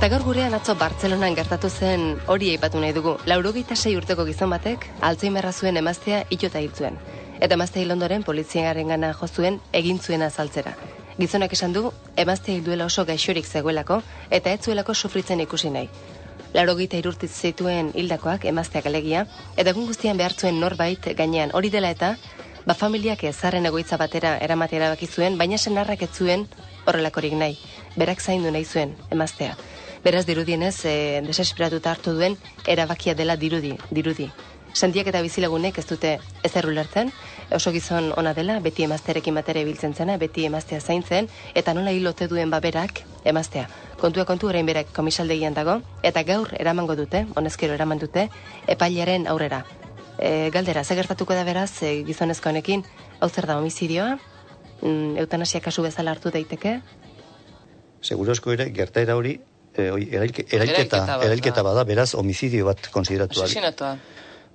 Eta gaur gurean atzo Bartzelonan gertatu zen hori aipatu nahi dugu. Laurogeita sei urteko gizon batek, altzeimerra zuen emaztea itota hil zuen. Eta emaztea hil ondoren poliziaren gana jo zuen egin zuen azaltzera. Gizonak esan du, emaztea hil duela oso gaixorik zegoelako, eta ez zuelako sufritzen ikusi nahi. Laurogeita irurtiz zituen hildakoak emazteak alegia, eta egun guztian behartzuen norbait gainean hori dela eta, ba familiak ezarren egoitza batera eramatea erabaki zuen, baina senarrak ez zuen horrelakorik nahi. Berak zaindu nahi zuen, emaztea. Beraz dirudienez, e, desesperatuta hartu duen erabakia dela dirudi, dirudi. Santiak eta bizilagunek ez dute ezer ulertzen, oso gizon ona dela, beti emazterekin batera ibiltzen zena, beti emaztea zaintzen, eta nola hilote duen baberak emaztea. Kontua kontu orain berak komisaldegian dago, eta gaur eramango dute, honezkero eraman dute, epailaren aurrera. E, galdera, ze gertatuko da beraz, e, gizonezko honekin, hau zer da homizidioa, mm, eutanasia kasu bezala hartu daiteke, Segurozko ere, gertaera hori, erailketa, Erailketa bat erailketa da. bada, beraz, homizidio bat konsideratu. Asesinatua.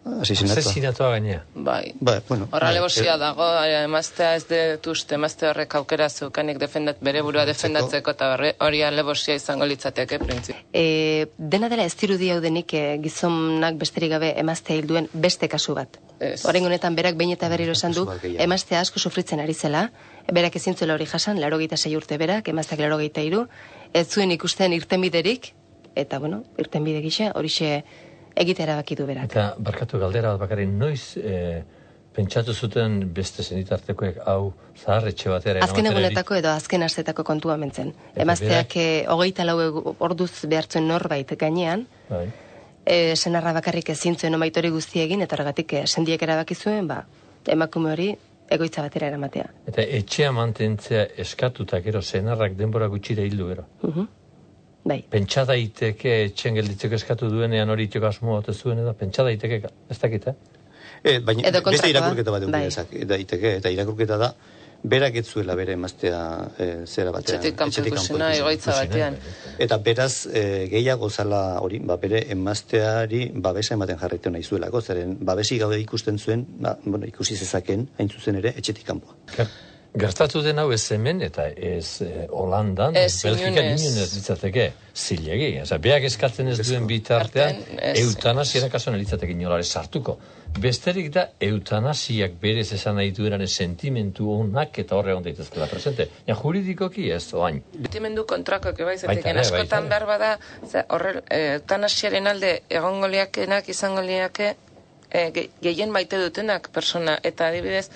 Asesinatua. Asesinatua gainea. Bai. Ba, bueno, Horra bai, lebosia eh, dago, eh, emaztea ez dut uste, emazte horrek aukera zeukanik defendat, bere burua defendatzeko, eta hori alebosia izango litzateke, printzip. E, dena dela ez dirudi hau denik e, gizonak besterik gabe emaztea hil duen beste kasu bat. Ez. Orain honetan berak behin eta berriro esan du, emaztea asko sufritzen ari zela, berak ezin zuela hori jasan, laro sei urte berak, emazteak laro iru, ez zuen ikusten irtenbiderik, eta bueno, irtenbide gisa, horixe egite erabaki du berak. Eta barkatu galdera bat bakarrik noiz eh, pentsatu zuten beste zenitartekoek hau zaharretxe batera Azken egunetako edo azken astetako kontua mentzen. Emazteak e, hogeita lau orduz behartzen norbait gainean, Bai. e, senarra bakarrik ezin zuen omait hori guzti egin, eta horregatik e, sendiek erabaki zuen, ba, emakume hori egoitza batera eramatea. Eta etxea mantentzea eskatuta gero senarrak denbora gutxira hildu gero. Mhm. Bai. Pentsa daiteke etxen gelditzeko eskatu duenean hori itxeko asmo bat ez zuen edo, pentsa daiteke, ez dakit, eh? E, baina Edo beste irakurketa bat bai. daiteke, eta irakurketa da, berak ez zuela bere emaztea e, zera batean. Etxetik kanpo egoitza batean. Eta beraz, e, gehiago zala hori, ba, bere emazteari babesa ematen jarraitu nahi zuelako, zeren babesi gabe ikusten zuen, ba, bueno, ikusi zezaken, hain zuzen ere, etxetik kanpoa. Ger- Gertatu den hau ez hemen eta ez eh, Holandan, Ez, Belgikan inunez. inunez litzateke zilegi. Osa, beak eskatzen ez duen bitartean, Artean, ez. eutanasiera kasuan litzateke inolare sartuko. Besterik da, eutanasiak berez esan nahi duenaren sentimentu honak eta horre hon daitezkela presente. Ja, juridikoki ez, oain. Bai Baita zaiteken ere, askotan behar bada, ze horrel, e, eutanasiaren alde egongo liakenak izango liake e, ge- gehien maite dutenak persona, eta adibidez,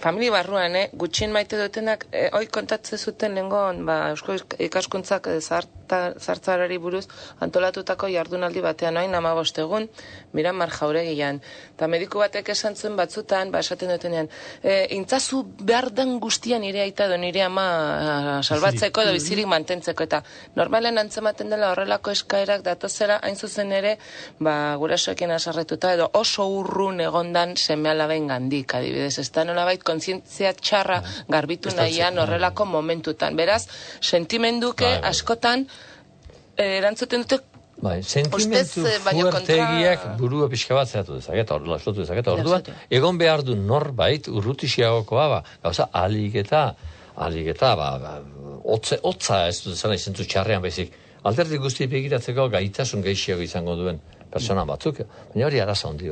familia barruan, eh, gutxien maite dutenak, e, hoi kontatze zuten lengon, ba, Eusko ikaskuntzak e, zarta, zartzarari buruz antolatutako jardunaldi batean, oain ama egun, Miramar jauregian. Eta mediku batek esan zuen batzutan, ba, esaten dutenean, e, intzazu behar den guztian nire aita edo nire ama a, salbatzeko edo bizirik mantentzeko. Eta normalen antzematen dela horrelako eskaerak datozera hain zuzen ere, ba, gurasoekin asarretuta edo oso urrun egondan seme alaben gandik, adibidez. Ez da nolabait kontzientzia txarra garbitu nahian horrelako momentutan. Beraz, sentimenduke Bai, bai. askotan erantzuten dute? Bai, sentimentu eh, fuertegiak kontra- burua pixka bat zehatu dezaket, horrela estotu dezaket, orduan, egon behar du norbait urrutixeagokoa, ba, gauza, alik eta, alik eta, ba, ba, otze, otza ez dut zela izentzu txarrean baizik, alderdi guzti begiratzeko gaitasun geixiago izango duen persona batzuk, baina hori arazo handi.